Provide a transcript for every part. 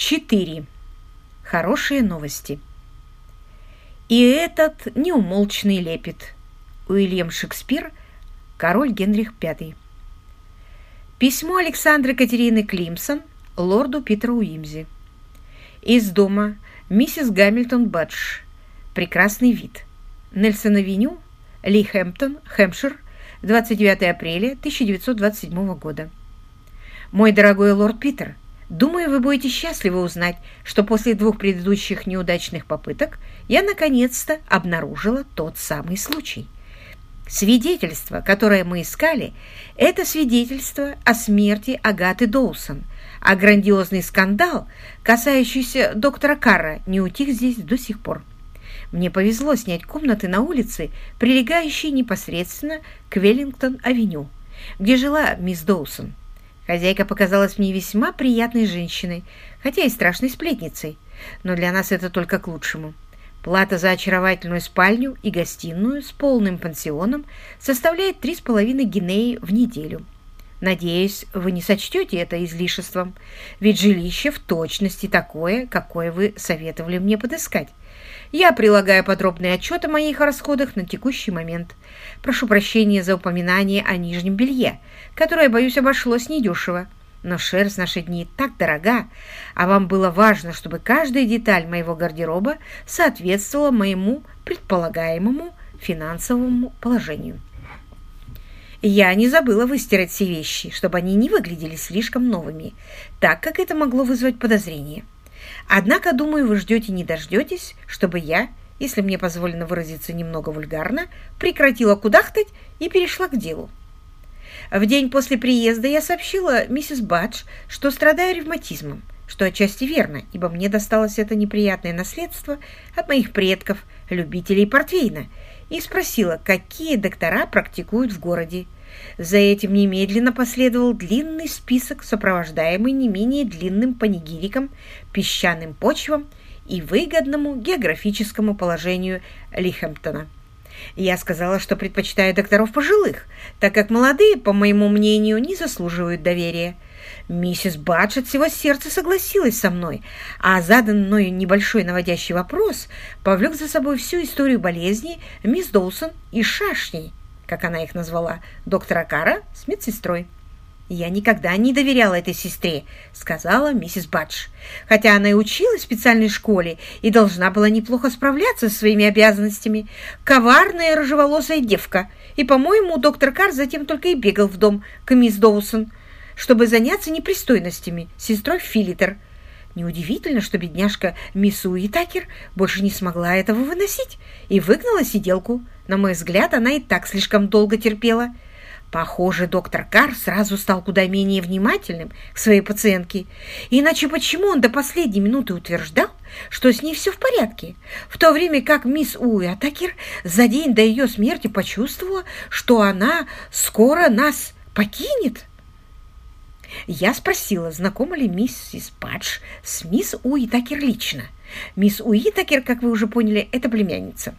4. Хорошие новости. И этот неумолчный лепет. Уильям Шекспир, король Генрих V. Письмо Александры Катерины Климсон лорду Питеру Уимзи. Из дома миссис Гамильтон Бадж. Прекрасный вид. Нельсон-авеню, Ли Хэмптон, Хэмпшир, 29 апреля 1927 года. Мой дорогой лорд Питер, думаю, вы будете счастливы узнать, что после двух предыдущих неудачных попыток я наконец-то обнаружила тот самый случай. Свидетельство, которое мы искали, это свидетельство о смерти Агаты Доусон, а грандиозный скандал, касающийся доктора Карра, не утих здесь до сих пор. Мне повезло снять комнаты на улице, прилегающей непосредственно к Веллингтон-авеню, где жила мисс Доусон. Хозяйка показалась мне весьма приятной женщиной, хотя и страшной сплетницей, но для нас это только к лучшему. Плата за очаровательную спальню и гостиную с полным пансионом составляет три с половиной гинеи в неделю. Надеюсь, вы не сочтете это излишеством, ведь жилище в точности такое, какое вы советовали мне подыскать. Я прилагаю подробный отчет о моих расходах на текущий момент. Прошу прощения за упоминание о нижнем белье, которое, боюсь, обошлось недешево. Но шерсть наши дни так дорога, а вам было важно, чтобы каждая деталь моего гардероба соответствовала моему предполагаемому финансовому положению. Я не забыла выстирать все вещи, чтобы они не выглядели слишком новыми, так как это могло вызвать подозрение. Однако, думаю, вы ждете не дождетесь, чтобы я, если мне позволено выразиться немного вульгарно, прекратила кудахтать и перешла к делу. В день после приезда я сообщила миссис Бадж, что страдаю ревматизмом, что отчасти верно, ибо мне досталось это неприятное наследство от моих предков, любителей портвейна, и спросила, какие доктора практикуют в городе. За этим немедленно последовал длинный список, сопровождаемый не менее длинным панигириком, песчаным почвам и выгодному географическому положению Лихэмптона. Я сказала, что предпочитаю докторов пожилых, так как молодые, по моему мнению, не заслуживают доверия. Миссис Бадж от всего сердца согласилась со мной, а задан мною небольшой наводящий вопрос повлек за собой всю историю болезни мисс Доусон и шашней, как она их назвала, доктора Кара с медсестрой. «Я никогда не доверяла этой сестре», — сказала миссис Бадж. «Хотя она и училась в специальной школе и должна была неплохо справляться со своими обязанностями. Коварная рыжеволосая девка. И, по-моему, доктор Кар затем только и бегал в дом к мисс Доусон, чтобы заняться непристойностями сестрой Филитер. Неудивительно, что бедняжка мисс Уитакер больше не смогла этого выносить и выгнала сиделку. На мой взгляд, она и так слишком долго терпела». Похоже, доктор Кар сразу стал куда менее внимательным к своей пациентке. Иначе почему он до последней минуты утверждал, что с ней все в порядке, в то время как мисс Уиатакер за день до ее смерти почувствовала, что она скоро нас покинет? Я спросила, знакома ли миссис Падж с мисс Уитакер лично. Мисс Уитакер, как вы уже поняли, это племянница.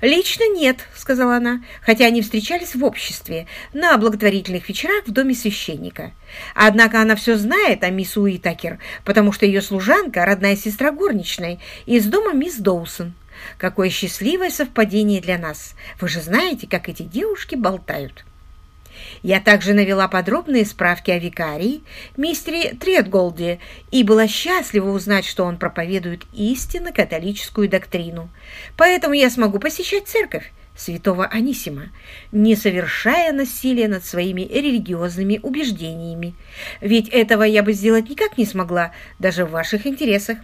«Лично нет», — сказала она, хотя они встречались в обществе на благотворительных вечерах в доме священника. Однако она все знает о мисс Уитакер, потому что ее служанка — родная сестра горничной из дома мисс Доусон. Какое счастливое совпадение для нас! Вы же знаете, как эти девушки болтают. Я также навела подробные справки о викарии, мистере Тредголде, и была счастлива узнать, что он проповедует истинно католическую доктрину. Поэтому я смогу посещать церковь святого Анисима, не совершая насилия над своими религиозными убеждениями. Ведь этого я бы сделать никак не смогла, даже в ваших интересах.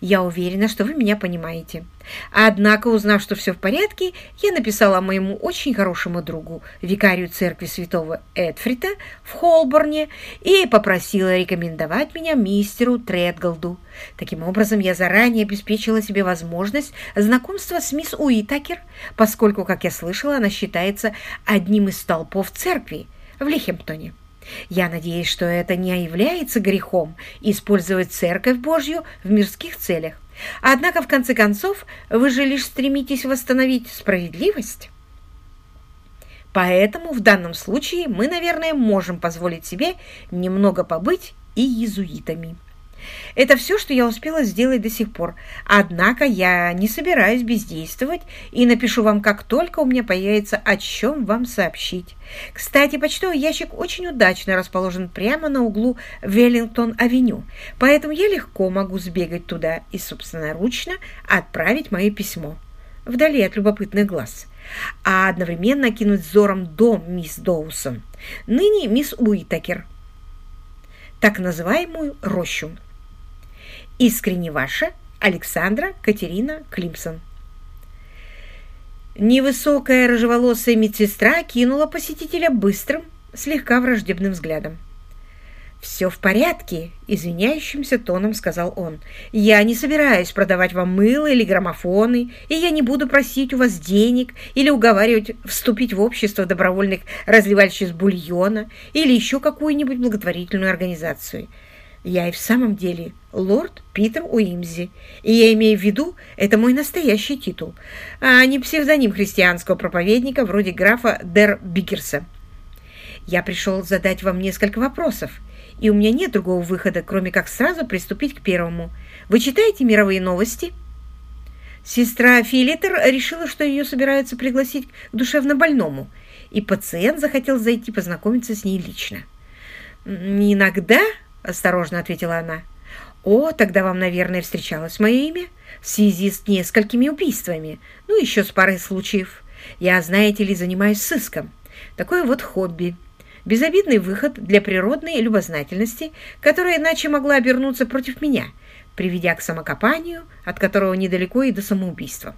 Я уверена, что вы меня понимаете. Однако, узнав, что все в порядке, я написала моему очень хорошему другу, викарию церкви святого Эдфрита в Холборне, и попросила рекомендовать меня мистеру Тредголду. Таким образом, я заранее обеспечила себе возможность знакомства с мисс Уитакер, поскольку, как я слышала, она считается одним из столпов церкви в Лихемптоне. Я надеюсь, что это не является грехом использовать Церковь Божью в мирских целях. Однако, в конце концов, вы же лишь стремитесь восстановить справедливость. Поэтому в данном случае мы, наверное, можем позволить себе немного побыть и иезуитами. Это все, что я успела сделать до сих пор. Однако я не собираюсь бездействовать и напишу вам, как только у меня появится о чем вам сообщить. Кстати, почтовый ящик очень удачно расположен прямо на углу Веллингтон-авеню, поэтому я легко могу сбегать туда и собственноручно отправить мое письмо, вдали от любопытных глаз, а одновременно кинуть взором дом мисс Доусон, ныне мисс Уитакер, так называемую рощу. Искренне ваша Александра Катерина Климсон. Невысокая рыжеволосая медсестра кинула посетителя быстрым, слегка враждебным взглядом. «Все в порядке», — извиняющимся тоном сказал он. «Я не собираюсь продавать вам мыло или граммофоны, и я не буду просить у вас денег или уговаривать вступить в общество добровольных разливальщиц бульона или еще какую-нибудь благотворительную организацию. Я и в самом деле лорд Питер Уимзи, и я имею в виду, это мой настоящий титул, а не псевдоним христианского проповедника вроде графа Дер Бикерса. Я пришел задать вам несколько вопросов, и у меня нет другого выхода, кроме как сразу приступить к первому. Вы читаете мировые новости?» Сестра Филитер решила, что ее собираются пригласить к душевнобольному, и пациент захотел зайти познакомиться с ней лично. «Иногда», — осторожно ответила она, — «О, тогда вам, наверное, встречалось мое имя в связи с несколькими убийствами, ну, еще с парой случаев. Я, знаете ли, занимаюсь сыском. Такое вот хобби». Безобидный выход для природной любознательности, которая иначе могла обернуться против меня, приведя к самокопанию, от которого недалеко и до самоубийства.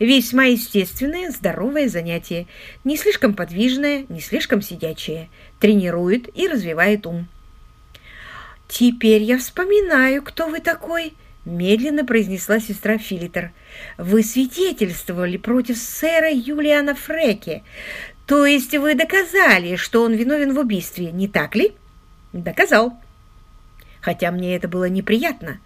Весьма естественное, здоровое занятие, не слишком подвижное, не слишком сидячее, тренирует и развивает ум. «Теперь я вспоминаю, кто вы такой», — медленно произнесла сестра Филитер. «Вы свидетельствовали против сэра Юлиана Фреки, то есть вы доказали, что он виновен в убийстве, не так ли? Доказал. Хотя мне это было неприятно.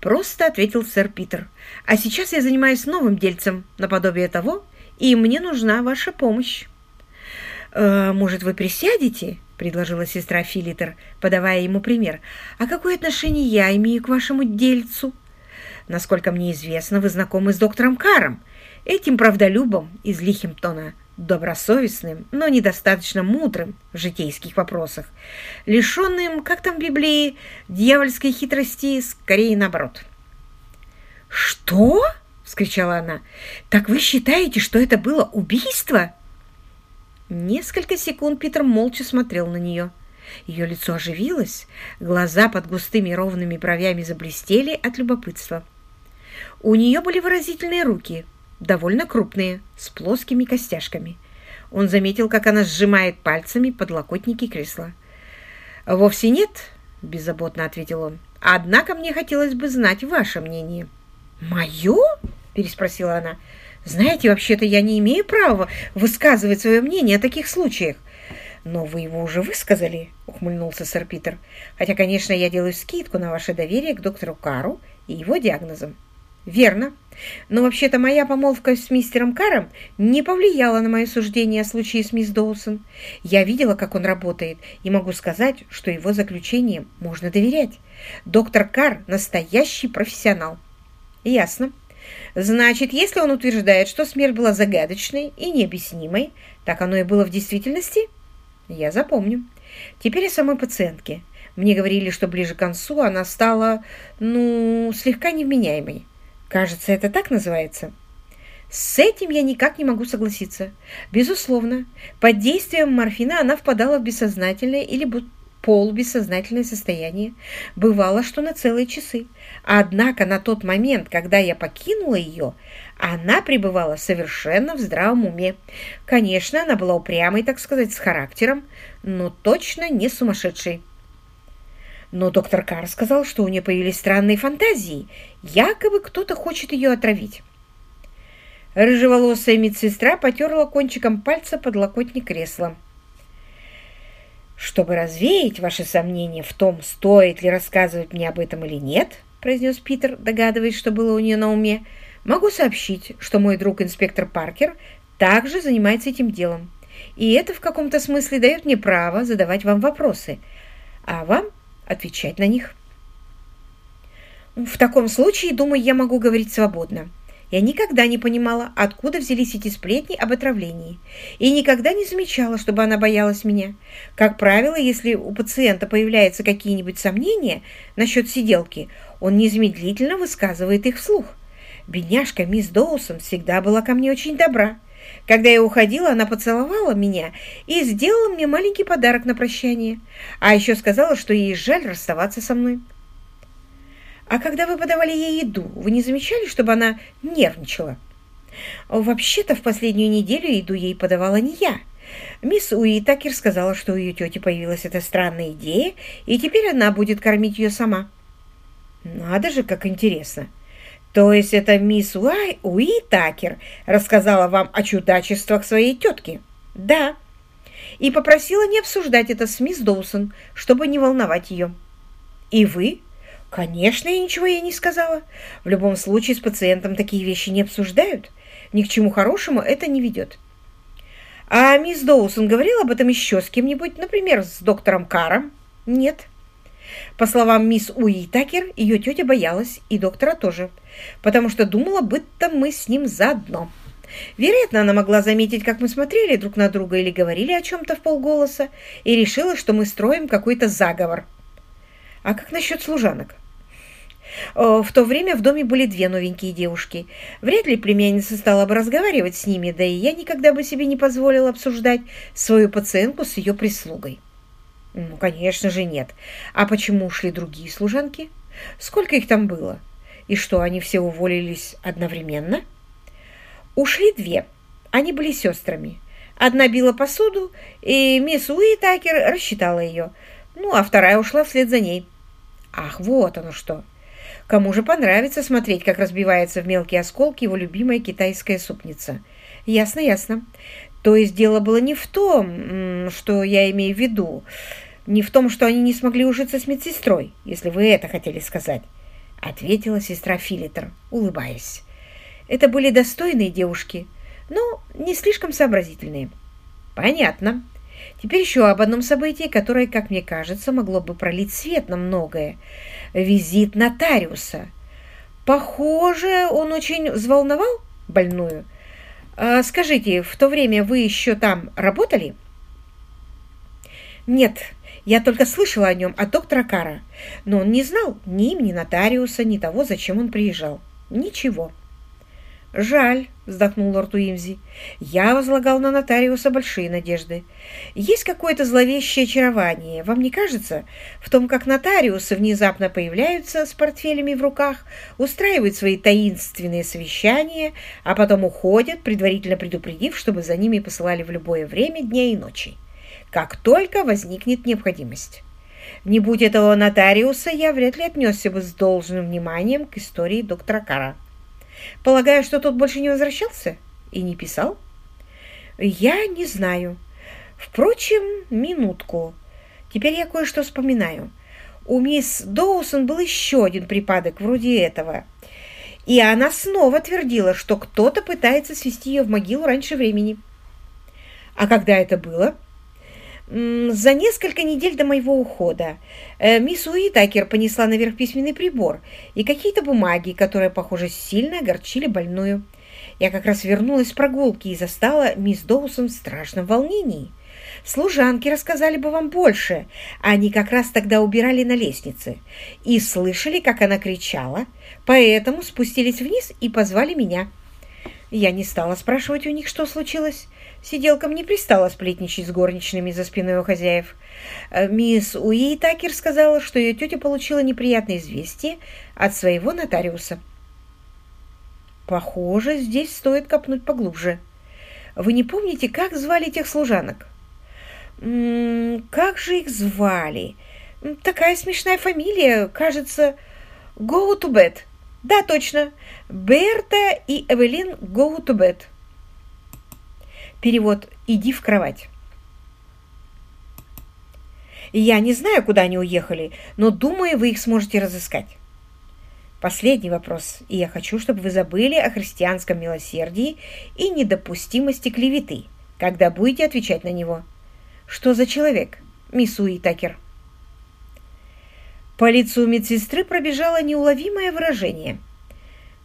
Просто ответил сэр Питер. А сейчас я занимаюсь новым дельцем, наподобие того, и мне нужна ваша помощь. «Э, «Может, вы присядете?» — предложила сестра Филитер, подавая ему пример. «А какое отношение я имею к вашему дельцу?» «Насколько мне известно, вы знакомы с доктором Каром, этим правдолюбом из Лихимптона, добросовестным, но недостаточно мудрым в житейских вопросах, лишенным, как там в Библии, дьявольской хитрости, скорее наоборот. «Что?» — вскричала она. «Так вы считаете, что это было убийство?» Несколько секунд Питер молча смотрел на нее. Ее лицо оживилось, глаза под густыми ровными бровями заблестели от любопытства. У нее были выразительные руки — довольно крупные, с плоскими костяшками. Он заметил, как она сжимает пальцами подлокотники кресла. «Вовсе нет», — беззаботно ответил он. «Однако мне хотелось бы знать ваше мнение». «Мое?» — переспросила она. «Знаете, вообще-то я не имею права высказывать свое мнение о таких случаях». «Но вы его уже высказали», — ухмыльнулся сэр Питер. «Хотя, конечно, я делаю скидку на ваше доверие к доктору Кару и его диагнозам». «Верно. Но вообще-то моя помолвка с мистером Каром не повлияла на мое суждение о случае с мисс Доусон. Я видела, как он работает, и могу сказать, что его заключением можно доверять. Доктор Кар – настоящий профессионал». «Ясно. Значит, если он утверждает, что смерть была загадочной и необъяснимой, так оно и было в действительности?» «Я запомню. Теперь о самой пациентке. Мне говорили, что ближе к концу она стала, ну, слегка невменяемой». Кажется, это так называется. С этим я никак не могу согласиться. Безусловно, под действием морфина она впадала в бессознательное или полубессознательное состояние. Бывало, что на целые часы. Однако на тот момент, когда я покинула ее, она пребывала совершенно в здравом уме. Конечно, она была упрямой, так сказать, с характером, но точно не сумасшедшей. Но доктор Карр сказал, что у нее появились странные фантазии. Якобы кто-то хочет ее отравить. Рыжеволосая медсестра потерла кончиком пальца подлокотник кресла. «Чтобы развеять ваши сомнения в том, стоит ли рассказывать мне об этом или нет», произнес Питер, догадываясь, что было у нее на уме, «могу сообщить, что мой друг инспектор Паркер также занимается этим делом. И это в каком-то смысле дает мне право задавать вам вопросы. А вам отвечать на них. В таком случае, думаю, я могу говорить свободно. Я никогда не понимала, откуда взялись эти сплетни об отравлении, и никогда не замечала, чтобы она боялась меня. Как правило, если у пациента появляются какие-нибудь сомнения насчет сиделки, он незамедлительно высказывает их вслух. Бедняжка мисс Доусон всегда была ко мне очень добра. Когда я уходила, она поцеловала меня и сделала мне маленький подарок на прощание, а еще сказала, что ей жаль расставаться со мной. А когда вы подавали ей еду, вы не замечали, чтобы она нервничала? Вообще-то в последнюю неделю еду ей подавала не я. Мисс Уитакер сказала, что у ее тети появилась эта странная идея, и теперь она будет кормить ее сама. Надо же, как интересно. То есть это мисс Уай Уитакер рассказала вам о чудачествах своей тетки? Да. И попросила не обсуждать это с мисс Доусон, чтобы не волновать ее. И вы Конечно, я ничего ей не сказала. В любом случае с пациентом такие вещи не обсуждают. Ни к чему хорошему это не ведет. А мисс Доусон говорила об этом еще с кем-нибудь, например, с доктором Каром? Нет. По словам мисс Уи Такер, ее тетя боялась, и доктора тоже, потому что думала, будто мы с ним заодно. Вероятно, она могла заметить, как мы смотрели друг на друга или говорили о чем-то в полголоса, и решила, что мы строим какой-то заговор – а как насчет служанок? В то время в доме были две новенькие девушки. Вряд ли племянница стала бы разговаривать с ними, да и я никогда бы себе не позволила обсуждать свою пациентку с ее прислугой. Ну, конечно же, нет. А почему ушли другие служанки? Сколько их там было? И что, они все уволились одновременно? Ушли две. Они были сестрами. Одна била посуду, и мисс Уитакер рассчитала ее. Ну, а вторая ушла вслед за ней. Ах, вот оно что! Кому же понравится смотреть, как разбивается в мелкие осколки его любимая китайская супница? Ясно, ясно. То есть дело было не в том, что я имею в виду, не в том, что они не смогли ужиться с медсестрой, если вы это хотели сказать, ответила сестра Филитер, улыбаясь. Это были достойные девушки, но не слишком сообразительные. Понятно. Теперь еще об одном событии, которое, как мне кажется, могло бы пролить свет на многое. Визит нотариуса. Похоже, он очень взволновал больную. А, скажите, в то время вы еще там работали? Нет, я только слышала о нем от доктора Кара, но он не знал ни имени нотариуса, ни того, зачем он приезжал. Ничего. «Жаль», — вздохнул лорд Уимзи. «Я возлагал на нотариуса большие надежды. Есть какое-то зловещее очарование, вам не кажется, в том, как нотариусы внезапно появляются с портфелями в руках, устраивают свои таинственные совещания, а потом уходят, предварительно предупредив, чтобы за ними посылали в любое время дня и ночи, как только возникнет необходимость?» Не будь этого нотариуса, я вряд ли отнесся бы с должным вниманием к истории доктора Кара. Полагаю, что тот больше не возвращался и не писал? Я не знаю. Впрочем, минутку. Теперь я кое-что вспоминаю. У мисс Доусон был еще один припадок вроде этого. И она снова твердила, что кто-то пытается свести ее в могилу раньше времени. А когда это было? За несколько недель до моего ухода э, мисс Уитакер понесла наверх письменный прибор и какие-то бумаги, которые, похоже, сильно огорчили больную. Я как раз вернулась с прогулки и застала мисс Доусон в страшном волнении. Служанки рассказали бы вам больше. Они как раз тогда убирали на лестнице и слышали, как она кричала, поэтому спустились вниз и позвали меня. Я не стала спрашивать у них, что случилось. Сиделкам не пристала сплетничать с горничными за спиной у хозяев. Э, мисс Уи Такер сказала, что ее тетя получила неприятное известие от своего нотариуса. Похоже, здесь стоит копнуть поглубже. Вы не помните, как звали тех служанок? М -м, как же их звали? Такая смешная фамилия, кажется, Go to bed. Да, точно. Берта и Эвелин Go to bed. Перевод «иди в кровать». Я не знаю, куда они уехали, но думаю, вы их сможете разыскать. Последний вопрос, и я хочу, чтобы вы забыли о христианском милосердии и недопустимости клеветы, когда будете отвечать на него. Что за человек, мисс Уитакер? По лицу медсестры пробежало неуловимое выражение.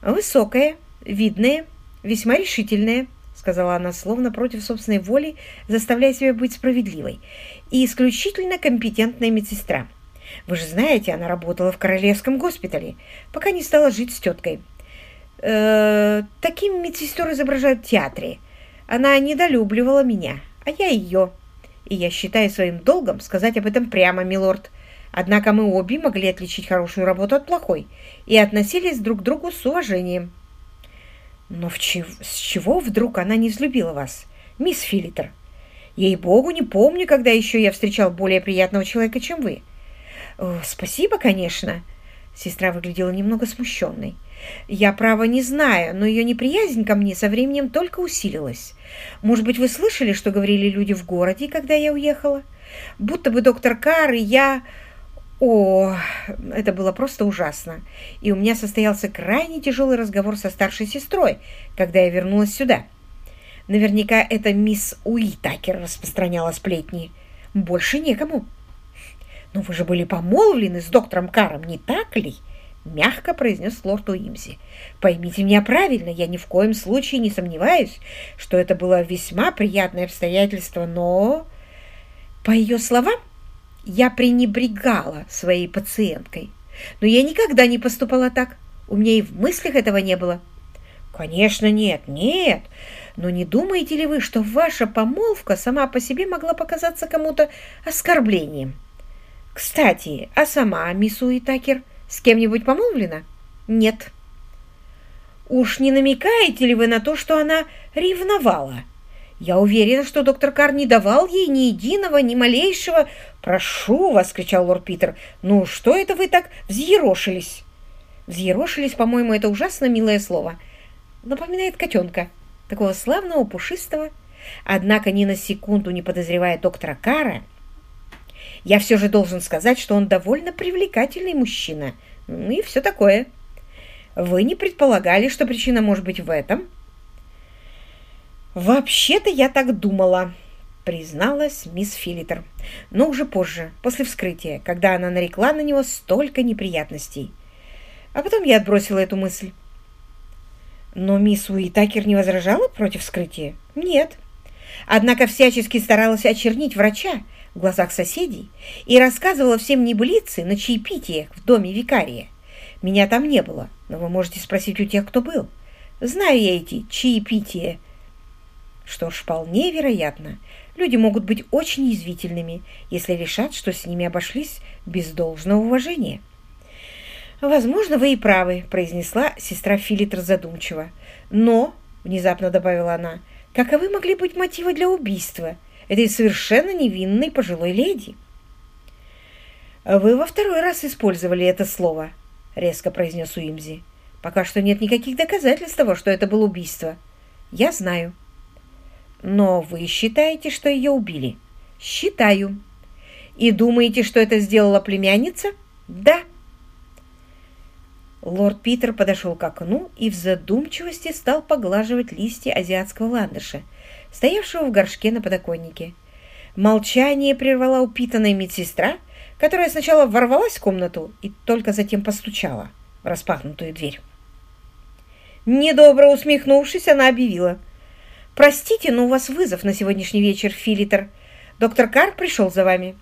«Высокая, видная, весьма решительная», — сказала она, словно против собственной воли, заставляя себя быть справедливой, «и исключительно компетентная медсестра. Вы же знаете, она работала в Королевском госпитале, пока не стала жить с теткой. Э, таким медсестер изображают в театре. Она недолюбливала меня, а я ее. И я считаю своим долгом сказать об этом прямо, милорд. Однако мы обе могли отличить хорошую работу от плохой и относились друг к другу с уважением. Но в чего, с чего вдруг она не взлюбила вас, мисс Филитер? Ей-богу, не помню, когда еще я встречал более приятного человека, чем вы. О, спасибо, конечно. Сестра выглядела немного смущенной. Я, право, не знаю, но ее неприязнь ко мне со временем только усилилась. Может быть, вы слышали, что говорили люди в городе, когда я уехала? Будто бы доктор Карр и я... О, это было просто ужасно. И у меня состоялся крайне тяжелый разговор со старшей сестрой, когда я вернулась сюда. Наверняка это мисс Уитакер распространяла сплетни. Больше некому. Но вы же были помолвлены с доктором Каром, не так ли? Мягко произнес лорд Уимзи. Поймите меня правильно, я ни в коем случае не сомневаюсь, что это было весьма приятное обстоятельство, но... По ее словам, я пренебрегала своей пациенткой. Но я никогда не поступала так. У меня и в мыслях этого не было. Конечно, нет, нет. Но не думаете ли вы, что ваша помолвка сама по себе могла показаться кому-то оскорблением? Кстати, а сама мисс Уитакер с кем-нибудь помолвлена? Нет. Уж не намекаете ли вы на то, что она ревновала? Я уверена, что доктор Кар не давал ей ни единого, ни малейшего. «Прошу вас!» — кричал лорд Питер. «Ну, что это вы так взъерошились?» «Взъерошились, по-моему, это ужасно милое слово. Напоминает котенка, такого славного, пушистого. Однако ни на секунду не подозревая доктора Кара, я все же должен сказать, что он довольно привлекательный мужчина. Ну и все такое. Вы не предполагали, что причина может быть в этом?» «Вообще-то я так думала», — призналась мисс Филитер. «Но уже позже, после вскрытия, когда она нарекла на него столько неприятностей. А потом я отбросила эту мысль». «Но мисс Уитакер не возражала против вскрытия?» «Нет. Однако всячески старалась очернить врача в глазах соседей и рассказывала всем небылицы на чаепитиях в доме викария. Меня там не было, но вы можете спросить у тех, кто был. Знаю я эти чаепития» Что ж, вполне вероятно, люди могут быть очень язвительными, если решат, что с ними обошлись без должного уважения. «Возможно, вы и правы», — произнесла сестра Филитр задумчиво. «Но», — внезапно добавила она, — «каковы могли быть мотивы для убийства этой совершенно невинной пожилой леди?» «Вы во второй раз использовали это слово», — резко произнес Уимзи. «Пока что нет никаких доказательств того, что это было убийство. Я знаю». Но вы считаете, что ее убили? Считаю. И думаете, что это сделала племянница? Да. Лорд Питер подошел к окну и в задумчивости стал поглаживать листья азиатского ландыша, стоявшего в горшке на подоконнике. Молчание прервала упитанная медсестра, которая сначала ворвалась в комнату и только затем постучала в распахнутую дверь. Недобро усмехнувшись, она объявила — «Простите, но у вас вызов на сегодняшний вечер, Филитер. Доктор Карр пришел за вами».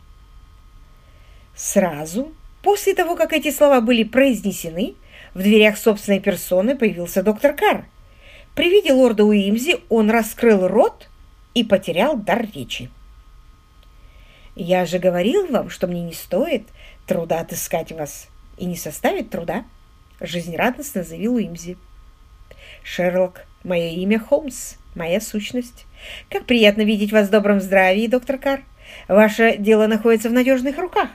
Сразу, после того, как эти слова были произнесены, в дверях собственной персоны появился доктор Карр. При виде лорда Уимзи он раскрыл рот и потерял дар речи. «Я же говорил вам, что мне не стоит труда отыскать вас и не составит труда», — жизнерадостно заявил Уимзи. «Шерлок, мое имя Холмс моя сущность. Как приятно видеть вас в добром здравии, доктор Кар. Ваше дело находится в надежных руках.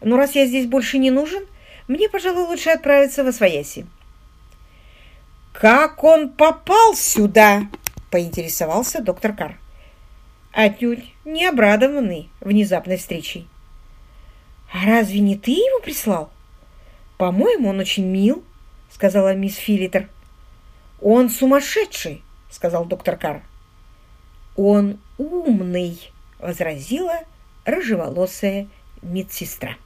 Но раз я здесь больше не нужен, мне, пожалуй, лучше отправиться в Освояси. «Как он попал сюда?» — поинтересовался доктор Кар. Отнюдь не обрадованный внезапной встречей. «А разве не ты его прислал?» «По-моему, он очень мил», — сказала мисс Филитер. «Он сумасшедший!» — сказал доктор Кар. «Он умный», — возразила рыжеволосая медсестра.